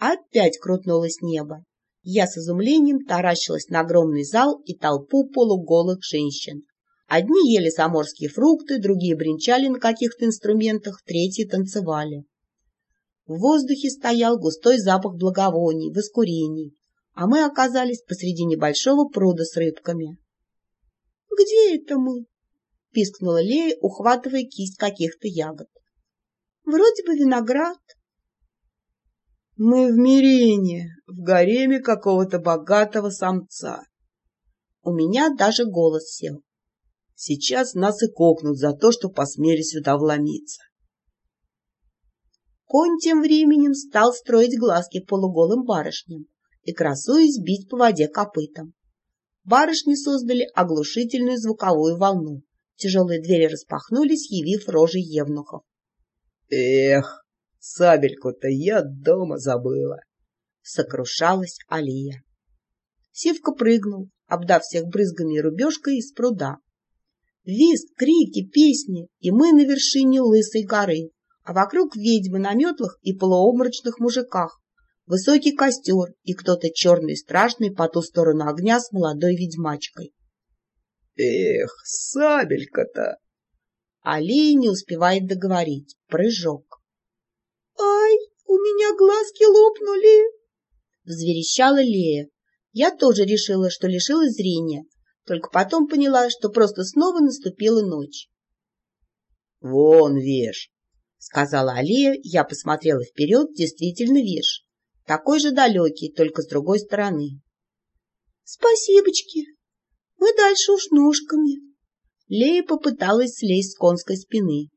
Опять крутнулось небо. Я с изумлением таращилась на огромный зал и толпу полуголых женщин. Одни ели заморские фрукты, другие бренчали на каких-то инструментах, третьи танцевали. В воздухе стоял густой запах благовоний, воскурений, а мы оказались посреди небольшого пруда с рыбками. — Где это мы? — пискнула Лея, ухватывая кисть каких-то ягод. — Вроде бы виноград. — Мы в Мирене, в гареме какого-то богатого самца. У меня даже голос сел. Сейчас нас и кокнут за то, что посмели сюда вломиться. Конь тем временем стал строить глазки полуголым барышням и, красуясь, бить по воде копытом. Барышни создали оглушительную звуковую волну. Тяжелые двери распахнулись, явив рожи евнухов. «Эх, сабельку-то я дома забыла!» — сокрушалась Алия. Сивка прыгнул, обдав всех брызгами и рубежкой из пруда. Визг, крики, песни, и мы на вершине лысой горы, а вокруг ведьмы на метлах и полуобморочных мужиках, высокий костер и кто-то черный страшный по ту сторону огня с молодой ведьмачкой. Эх, сабелька-то! Алия не успевает договорить. Прыжок. «Ай, у меня глазки лопнули!» Взверещала Лея. Я тоже решила, что лишилась зрения, только потом поняла, что просто снова наступила ночь. «Вон веш!» — сказала Алия. Я посмотрела вперед, действительно веш такой же далекий, только с другой стороны. — Спасибочки, мы дальше уж ножками. Лея попыталась слезть с конской спины.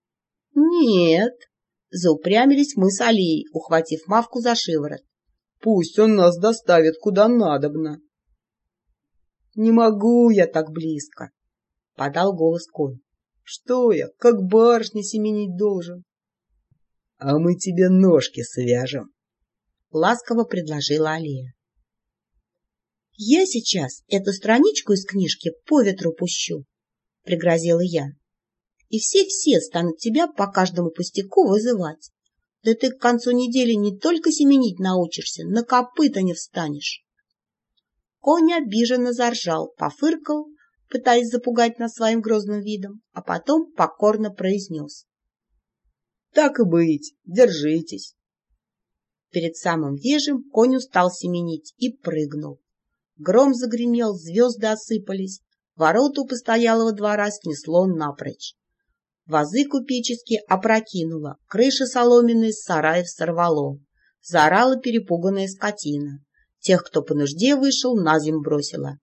— Нет, — заупрямились мы с Алией, ухватив Мавку за шиворот. — Пусть он нас доставит куда надобно. — Не могу я так близко, — подал голос конь. — Что я, как барышня семенить должен? — А мы тебе ножки свяжем, — ласково предложила Алия. «Я сейчас эту страничку из книжки по ветру пущу», — пригрозила я. «И все-все станут тебя по каждому пустяку вызывать. Да ты к концу недели не только семенить научишься, на копыта не встанешь». Конь обиженно заржал, пофыркал, пытаясь запугать нас своим грозным видом, а потом покорно произнес. — Так и быть, держитесь. Перед самым вежем конь устал семенить и прыгнул. Гром загремел, звезды осыпались, ворота у постоялого двора снесло напрочь. Вазы купеческие опрокинуло, крыши соломенные с сараев сорвало. Заорала перепуганная скотина. Тех, кто по нужде вышел, на землю бросила.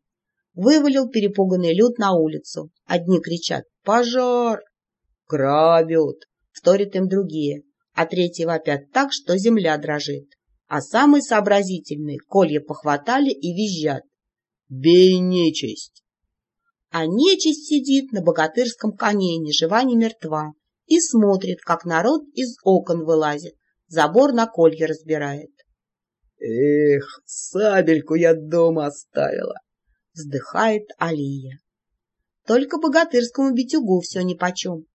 Вывалил перепуганный люд на улицу. Одни кричат «Пожар!» «Грабят!» Вторят им другие а третий вопят так, что земля дрожит. А самые сообразительные колья похватали и визжат. «Бей нечисть!» А нечисть сидит на богатырском коне, ни жива, ни мертва, и смотрит, как народ из окон вылазит, забор на колье разбирает. «Эх, сабельку я дома оставила!» — вздыхает Алия. Только богатырскому битюгу все нипочем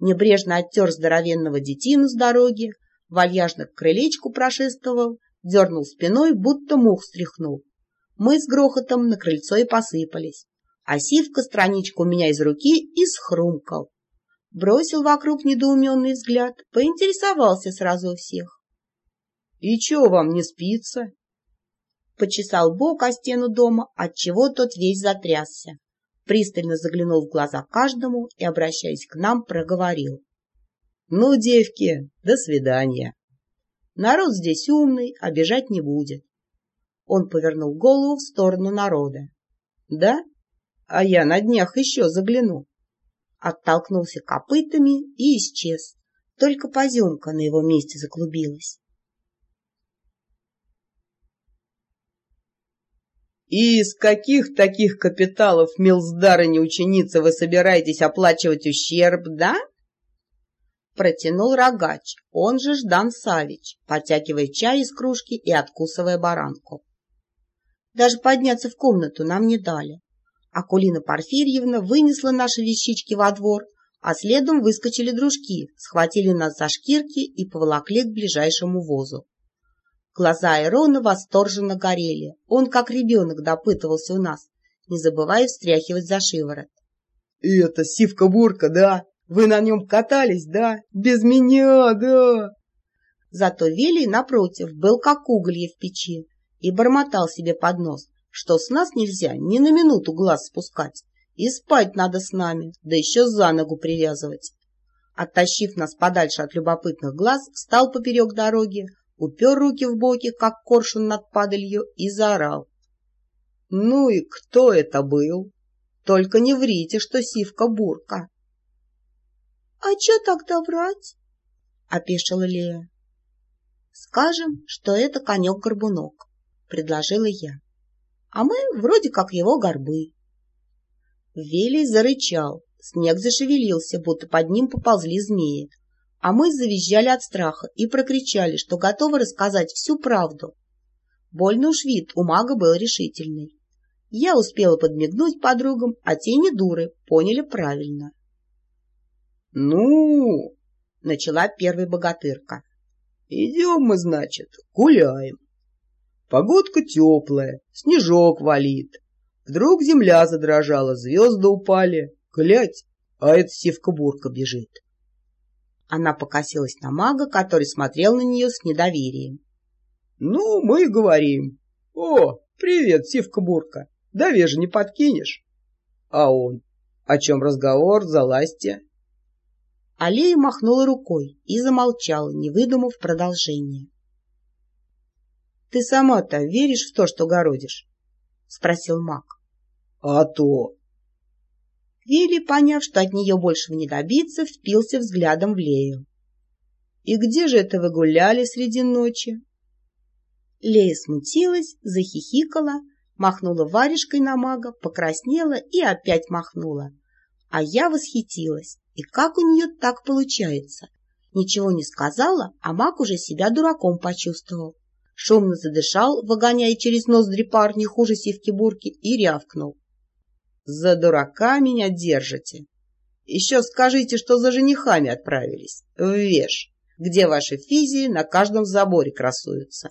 небрежно оттер здоровенного детину с дороги, вальяжно к крылечку прошествовал, дернул спиной, будто мух стряхнул. Мы с грохотом на крыльцо и посыпались, а Сивка страничку у меня из руки и схрумкал. Бросил вокруг недоуменный взгляд, поинтересовался сразу у всех. — И чего вам не спится? Почесал бок о стену дома, отчего тот весь затрясся пристально заглянул в глаза каждому и, обращаясь к нам, проговорил. — Ну, девки, до свидания. Народ здесь умный, обижать не будет. Он повернул голову в сторону народа. — Да? А я на днях еще загляну. Оттолкнулся копытами и исчез. Только поземка на его месте заклубилась. И из каких таких капиталов, милздарыня ученица, вы собираетесь оплачивать ущерб, да? Протянул рогач, он же Ждан Савич, подтягивая чай из кружки и откусывая баранку. Даже подняться в комнату нам не дали. Акулина Порфирьевна вынесла наши вещички во двор, а следом выскочили дружки, схватили нас за шкирки и поволокли к ближайшему возу. Глаза Айрона восторженно горели. Он, как ребенок, допытывался у нас, не забывая встряхивать за шиворот. — Это сивка-бурка, да? Вы на нем катались, да? Без меня, да? Зато Велий, напротив, был как уголье в печи и бормотал себе под нос, что с нас нельзя ни на минуту глаз спускать, и спать надо с нами, да еще за ногу привязывать. Оттащив нас подальше от любопытных глаз, встал поперек дороги, упер руки в боки, как коршун над падалью, и заорал. — Ну и кто это был? Только не врите, что сивка-бурка. — А че тогда врать? — опешила Лея. — Скажем, что это конек-горбунок, — предложила я. — А мы вроде как его горбы. Велий зарычал, снег зашевелился, будто под ним поползли змеи, а мы завизжали от страха и прокричали, что готовы рассказать всю правду. Больно уж вид у мага был решительный. Я успела подмигнуть подругам, а те не дуры, поняли правильно. — Ну, — начала первая богатырка. — Идем мы, значит, гуляем. Погодка теплая, снежок валит. Вдруг земля задрожала, звезды упали. Глядь, а это сивка-бурка бежит. Она покосилась на мага, который смотрел на нее с недоверием. — Ну, мы и говорим. — О, привет, сивка-бурка, даве не подкинешь? А он? О чем разговор, залазьте. Аллея махнула рукой и замолчала, не выдумав продолжения. — Ты сама-то веришь в то, что городишь? — спросил маг. — А то! Вилли, поняв, что от нее большего не добиться, впился взглядом в Лею. — И где же это вы гуляли среди ночи? Лея смутилась, захихикала, махнула варежкой на мага, покраснела и опять махнула. А я восхитилась. И как у нее так получается? Ничего не сказала, а маг уже себя дураком почувствовал. Шумно задышал, выгоняя через ноздри пар не хуже сивки-бурки, и рявкнул. За дурака меня держите. Еще скажите, что за женихами отправились. В Веш, где ваши физии на каждом заборе красуются.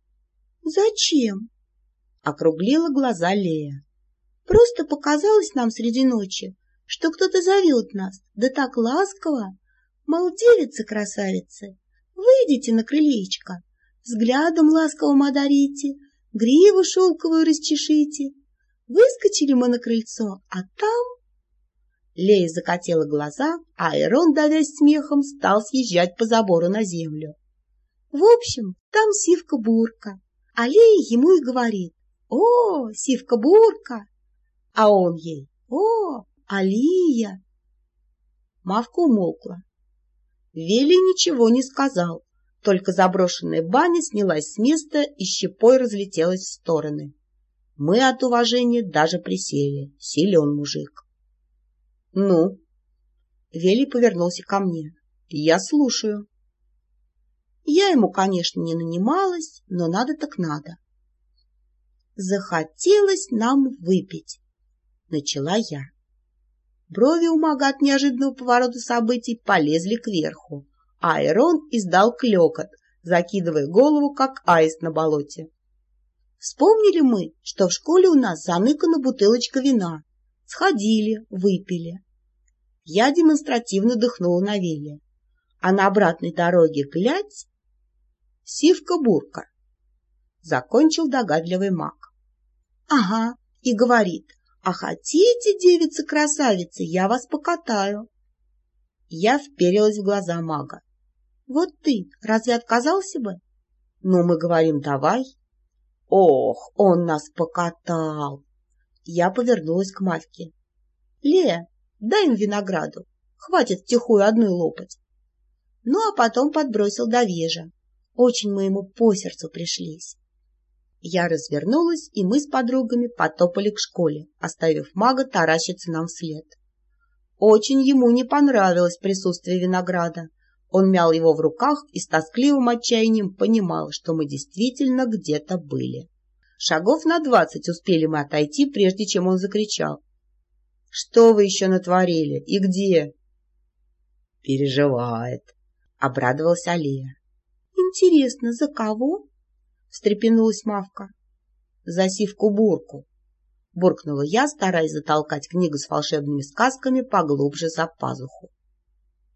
— Зачем? — округлила глаза Лея. — Просто показалось нам среди ночи, что кто-то зовет нас, да так ласково. Мол, девицы-красавицы, выйдите на крылечко, взглядом ласковым одарите, гриву шелковую расчешите, Выскочили мы на крыльцо, а там... Лея закатила глаза, а Айрон, давясь смехом, стал съезжать по забору на землю. В общем, там Сивка-бурка, а Лея ему и говорит, «О, Сивка-бурка!» А он ей, «О, Алия!» Мавка умолкла. Вели ничего не сказал, только заброшенная баня снялась с места и щепой разлетелась в стороны. Мы от уважения даже присели. Силен мужик. — Ну? Вели повернулся ко мне. — Я слушаю. Я ему, конечно, не нанималась, но надо так надо. Захотелось нам выпить, начала я. Брови у от неожиданного поворота событий полезли кверху, Айрон издал клекот, закидывая голову, как аист на болоте. Вспомнили мы, что в школе у нас заныкана бутылочка вина. Сходили, выпили. Я демонстративно дыхнула на Вилли. А на обратной дороге, глядь, сивка-бурка. Закончил догадливый маг. Ага, и говорит, а хотите, девицы-красавицы, я вас покатаю. Я вперилась в глаза мага. Вот ты, разве отказался бы? Ну, мы говорим, давай. Ох, он нас покатал! Я повернулась к Мавке. Ле, дай им винограду. Хватит втихую одной лопать. Ну, а потом подбросил до вежа. Очень мы ему по сердцу пришлись. Я развернулась, и мы с подругами потопали к школе, оставив мага таращиться нам вслед. Очень ему не понравилось присутствие винограда, он мял его в руках и с тоскливым отчаянием понимал, что мы действительно где-то были. Шагов на двадцать успели мы отойти, прежде чем он закричал. — Что вы еще натворили? И где? — Переживает, — обрадовалась Алия. — Интересно, за кого? встрепенулась Мавка. За сивку-бурку, буркнула я, стараясь затолкать книгу с волшебными сказками поглубже за пазуху.